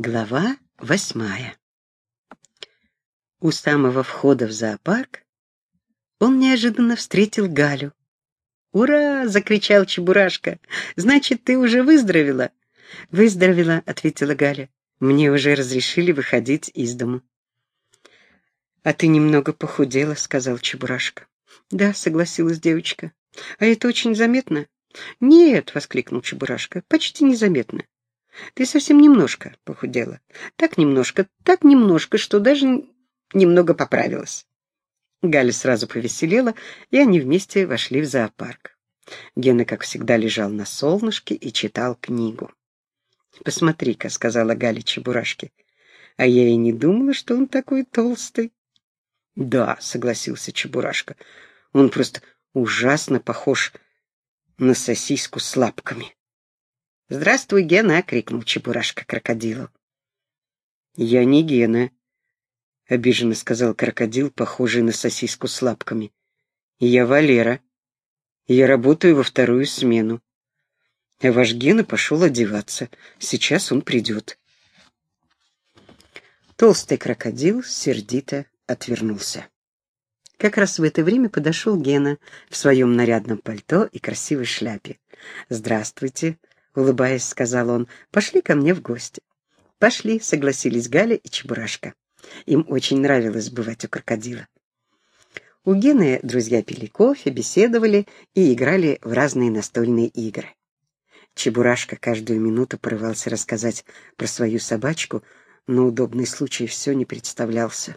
Глава восьмая У самого входа в зоопарк он неожиданно встретил Галю. «Ура!» — закричал Чебурашка. «Значит, ты уже выздоровела?» «Выздоровела», — ответила Галя. «Мне уже разрешили выходить из дому». «А ты немного похудела», — сказал Чебурашка. «Да», — согласилась девочка. «А это очень заметно?» «Нет», — воскликнул Чебурашка, — «почти незаметно. Ты совсем немножко похудела. Так немножко, так немножко, что даже немного поправилась. Галя сразу повеселела, и они вместе вошли в зоопарк. Гена, как всегда, лежал на солнышке и читал книгу. «Посмотри-ка», — сказала Галя Чебурашке, — «а я и не думала, что он такой толстый». «Да», — согласился Чебурашка, — «он просто ужасно похож на сосиску с лапками». «Здравствуй, Гена!» — крикнул Чебурашка крокодилу. «Я не Гена», — обиженно сказал крокодил, похожий на сосиску с лапками. «Я Валера. Я работаю во вторую смену. Ваш Гена пошел одеваться. Сейчас он придет». Толстый крокодил сердито отвернулся. Как раз в это время подошел Гена в своем нарядном пальто и красивой шляпе. «Здравствуйте», — улыбаясь, сказал он, — «пошли ко мне в гости». «Пошли», — согласились Галя и Чебурашка. Им очень нравилось бывать у крокодила. У Гены друзья пили кофе, беседовали и играли в разные настольные игры. Чебурашка каждую минуту порывался рассказать про свою собачку, но удобный случай все не представлялся.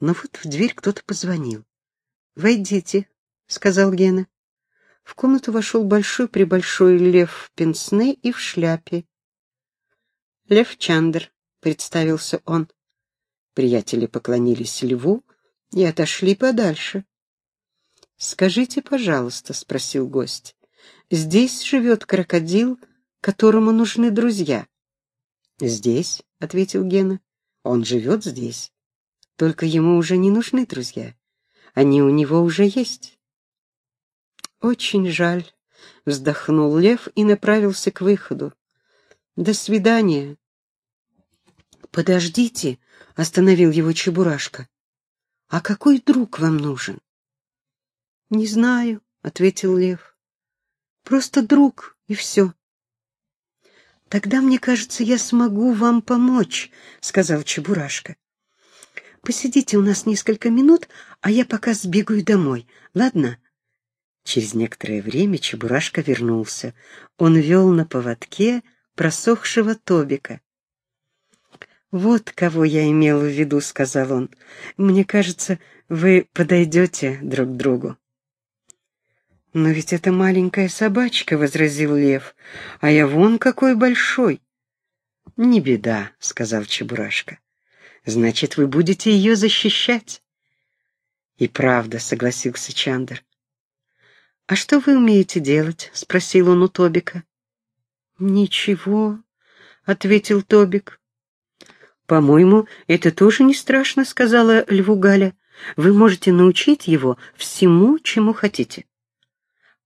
Но вот в дверь кто-то позвонил. «Войдите», — сказал Гена. В комнату вошел большой-пребольшой лев в пенсне и в шляпе. «Лев Чандр», — представился он. Приятели поклонились льву и отошли подальше. «Скажите, пожалуйста», — спросил гость, — «здесь живет крокодил, которому нужны друзья?» «Здесь», — ответил Гена, — «он живет здесь. Только ему уже не нужны друзья. Они у него уже есть». «Очень жаль», — вздохнул Лев и направился к выходу. «До свидания». «Подождите», — остановил его Чебурашка. «А какой друг вам нужен?» «Не знаю», — ответил Лев. «Просто друг, и все». «Тогда, мне кажется, я смогу вам помочь», — сказал Чебурашка. «Посидите у нас несколько минут, а я пока сбегаю домой, ладно?» Через некоторое время Чебурашка вернулся. Он вел на поводке просохшего Тобика. «Вот кого я имел в виду», — сказал он. «Мне кажется, вы подойдете друг другу». «Но ведь это маленькая собачка», — возразил Лев, — «а я вон какой большой». «Не беда», — сказал Чебурашка. «Значит, вы будете ее защищать». «И правда», — согласился Чандр. «А что вы умеете делать?» — спросил он у Тобика. «Ничего», — ответил Тобик. «По-моему, это тоже не страшно», — сказала Льву Галя. «Вы можете научить его всему, чему хотите».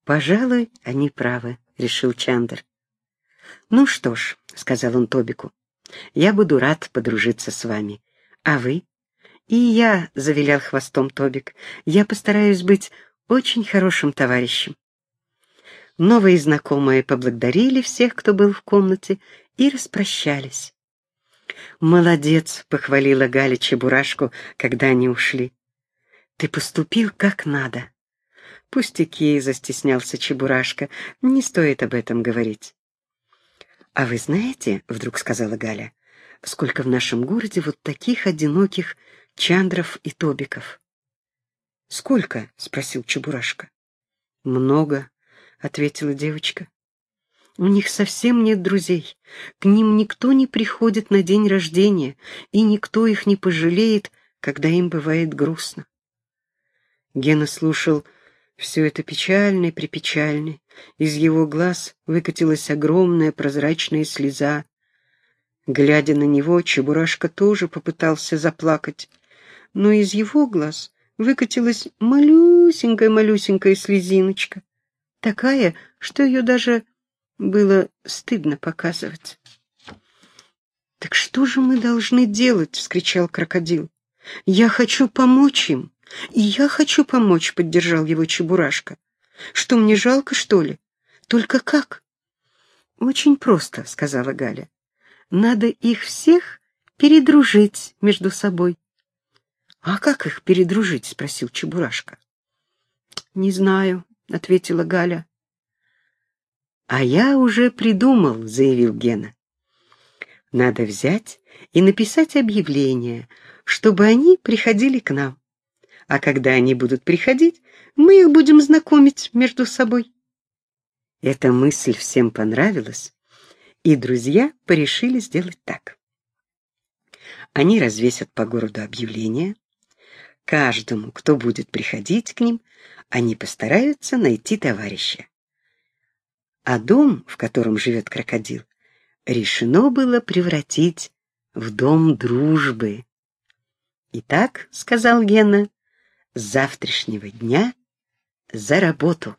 «Пожалуй, они правы», — решил Чандр. «Ну что ж», — сказал он Тобику, — «я буду рад подружиться с вами. А вы?» «И я», — завилял хвостом Тобик, — «я постараюсь быть очень хорошим товарищем. Новые знакомые поблагодарили всех, кто был в комнате, и распрощались. «Молодец!» — похвалила Галя Чебурашку, когда они ушли. «Ты поступил как надо». «Пустяки!» — застеснялся Чебурашка. «Не стоит об этом говорить». «А вы знаете, — вдруг сказала Галя, — сколько в нашем городе вот таких одиноких Чандров и Тобиков?» «Сколько?» — спросил Чебурашка. «Много», — ответила девочка. «У них совсем нет друзей. К ним никто не приходит на день рождения, и никто их не пожалеет, когда им бывает грустно». Гена слушал все это печально и припечально. Из его глаз выкатилась огромная прозрачная слеза. Глядя на него, Чебурашка тоже попытался заплакать, но из его глаз выкатилась малюсенькая-малюсенькая слезиночка, такая, что ее даже было стыдно показывать. «Да что же мы должны делать?» — вскричал крокодил. «Я хочу помочь им, и я хочу помочь», — поддержал его Чебурашка. «Что, мне жалко, что ли? Только как?» «Очень просто», — сказала Галя. «Надо их всех передружить между собой». «А как их передружить?» — спросил Чебурашка. «Не знаю», — ответила Галя. «А я уже придумал», — заявил Гена. «Надо взять и написать объявление, чтобы они приходили к нам. А когда они будут приходить, мы их будем знакомить между собой». Эта мысль всем понравилась, и друзья порешили сделать так. Они развесят по городу объявления. Каждому, кто будет приходить к ним, они постараются найти товарища. А дом, в котором живет крокодил, решено было превратить в дом дружбы. «Итак», — сказал Гена, — «с завтрашнего дня за работу».